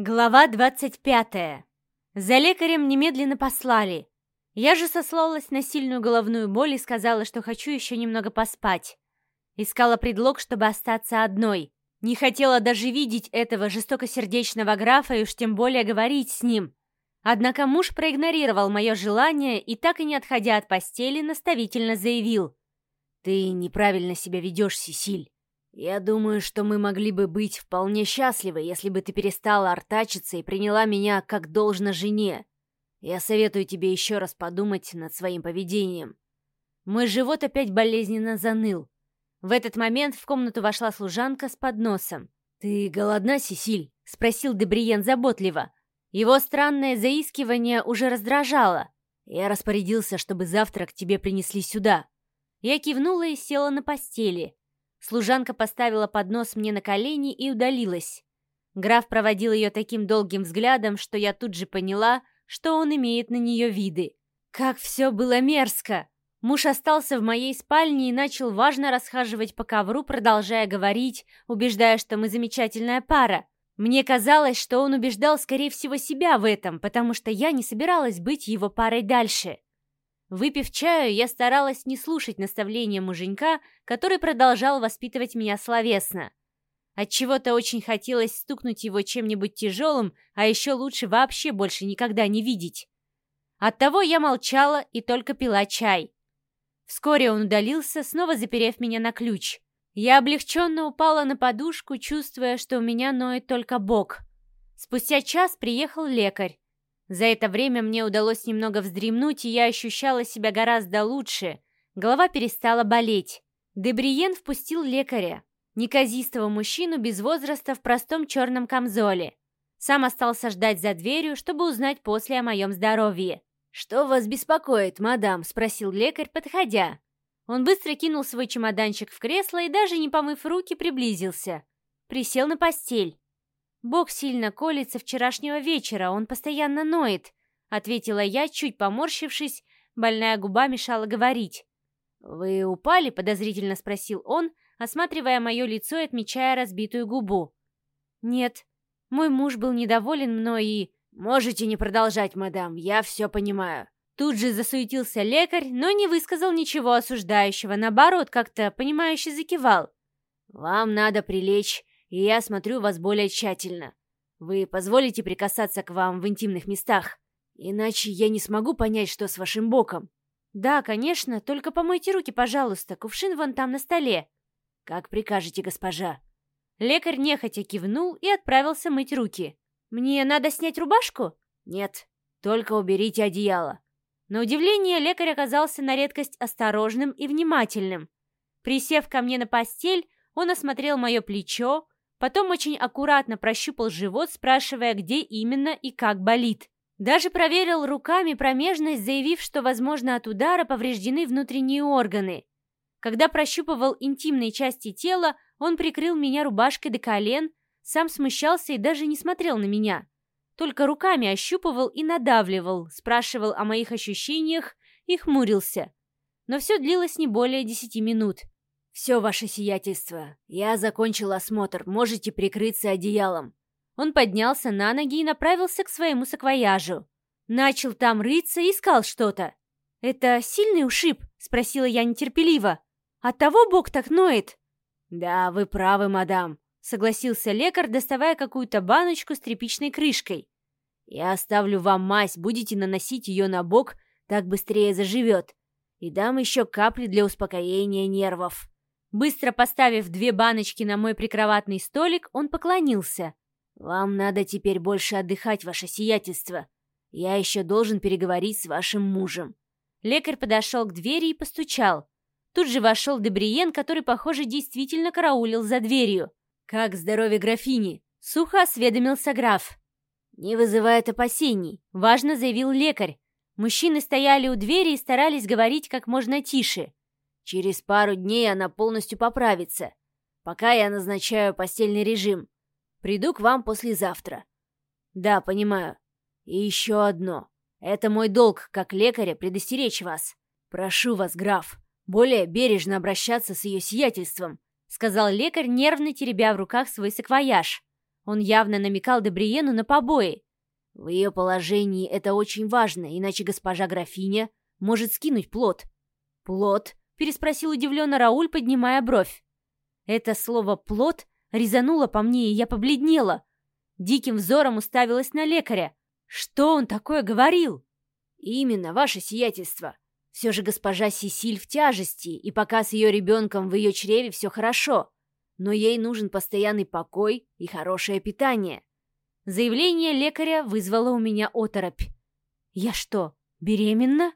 Глава 25. За лекарем немедленно послали. Я же сослалась на сильную головную боль и сказала, что хочу еще немного поспать. Искала предлог, чтобы остаться одной. Не хотела даже видеть этого жестокосердечного графа и уж тем более говорить с ним. Однако муж проигнорировал мое желание и, так и не отходя от постели, наставительно заявил. «Ты неправильно себя ведешь, Сесиль. «Я думаю, что мы могли бы быть вполне счастливы, если бы ты перестала артачиться и приняла меня как должно жене. Я советую тебе еще раз подумать над своим поведением». Мой живот опять болезненно заныл. В этот момент в комнату вошла служанка с подносом. «Ты голодна, Сесиль?» — спросил Дебриен заботливо. Его странное заискивание уже раздражало. Я распорядился, чтобы завтрак тебе принесли сюда. Я кивнула и села на постели. Служанка поставила поднос мне на колени и удалилась. Граф проводил ее таким долгим взглядом, что я тут же поняла, что он имеет на нее виды. Как все было мерзко! Муж остался в моей спальне и начал важно расхаживать по ковру, продолжая говорить, убеждая, что мы замечательная пара. Мне казалось, что он убеждал, скорее всего, себя в этом, потому что я не собиралась быть его парой дальше. Выпив чаю, я старалась не слушать наставления муженька, который продолжал воспитывать меня словесно. Отчего-то очень хотелось стукнуть его чем-нибудь тяжелым, а еще лучше вообще больше никогда не видеть. Оттого я молчала и только пила чай. Вскоре он удалился, снова заперев меня на ключ. Я облегченно упала на подушку, чувствуя, что у меня ноет только бок. Спустя час приехал лекарь. За это время мне удалось немного вздремнуть, и я ощущала себя гораздо лучше. Голова перестала болеть. Дебриен впустил лекаря, неказистого мужчину без возраста в простом черном камзоле. Сам остался ждать за дверью, чтобы узнать после о моем здоровье. «Что вас беспокоит, мадам?» — спросил лекарь, подходя. Он быстро кинул свой чемоданчик в кресло и, даже не помыв руки, приблизился. Присел на постель. Бог сильно колется вчерашнего вечера, он постоянно ноет», — ответила я, чуть поморщившись, больная губа мешала говорить. «Вы упали?» — подозрительно спросил он, осматривая мое лицо и отмечая разбитую губу. «Нет, мой муж был недоволен мной и...» «Можете не продолжать, мадам, я все понимаю». Тут же засуетился лекарь, но не высказал ничего осуждающего, наоборот, как-то понимающе закивал. «Вам надо прилечь и я смотрю вас более тщательно. Вы позволите прикасаться к вам в интимных местах? Иначе я не смогу понять, что с вашим боком. Да, конечно, только помойте руки, пожалуйста, кувшин вон там на столе. Как прикажете, госпожа. Лекарь нехотя кивнул и отправился мыть руки. Мне надо снять рубашку? Нет, только уберите одеяло. На удивление, лекарь оказался на редкость осторожным и внимательным. Присев ко мне на постель, он осмотрел мое плечо, Потом очень аккуратно прощупал живот, спрашивая, где именно и как болит. Даже проверил руками промежность, заявив, что, возможно, от удара повреждены внутренние органы. Когда прощупывал интимные части тела, он прикрыл меня рубашкой до колен, сам смущался и даже не смотрел на меня. Только руками ощупывал и надавливал, спрашивал о моих ощущениях и хмурился. Но все длилось не более десяти минут. «Все, ваше сиятельство. Я закончил осмотр. Можете прикрыться одеялом». Он поднялся на ноги и направился к своему саквояжу. Начал там рыться и искал что-то. «Это сильный ушиб?» — спросила я нетерпеливо. «Оттого Бог так ноет?» «Да, вы правы, мадам», — согласился лекарь, доставая какую-то баночку с тряпичной крышкой. «Я оставлю вам мазь, будете наносить ее на бок, так быстрее заживет. И дам еще капли для успокоения нервов». Быстро поставив две баночки на мой прикроватный столик, он поклонился. «Вам надо теперь больше отдыхать, ваше сиятельство. Я еще должен переговорить с вашим мужем». Лекарь подошел к двери и постучал. Тут же вошел Дебриен, который, похоже, действительно караулил за дверью. «Как здоровье графини?» — сухо осведомился граф. «Не вызывает опасений», — важно заявил лекарь. Мужчины стояли у двери и старались говорить как можно тише. Через пару дней она полностью поправится. Пока я назначаю постельный режим. Приду к вам послезавтра. Да, понимаю. И еще одно. Это мой долг, как лекаря, предостеречь вас. Прошу вас, граф, более бережно обращаться с ее сиятельством, сказал лекарь, нервно теребя в руках свой саквояж. Он явно намекал Дебриену на побои. В ее положении это очень важно, иначе госпожа графиня может скинуть плод. «Плод?» — переспросил удивленно Рауль, поднимая бровь. Это слово «плод» резануло по мне, и я побледнела. Диким взором уставилась на лекаря. Что он такое говорил? «Именно, ваше сиятельство. Все же госпожа Сесиль в тяжести, и пока с ее ребенком в ее чреве все хорошо. Но ей нужен постоянный покой и хорошее питание». Заявление лекаря вызвало у меня оторопь. «Я что, беременна?»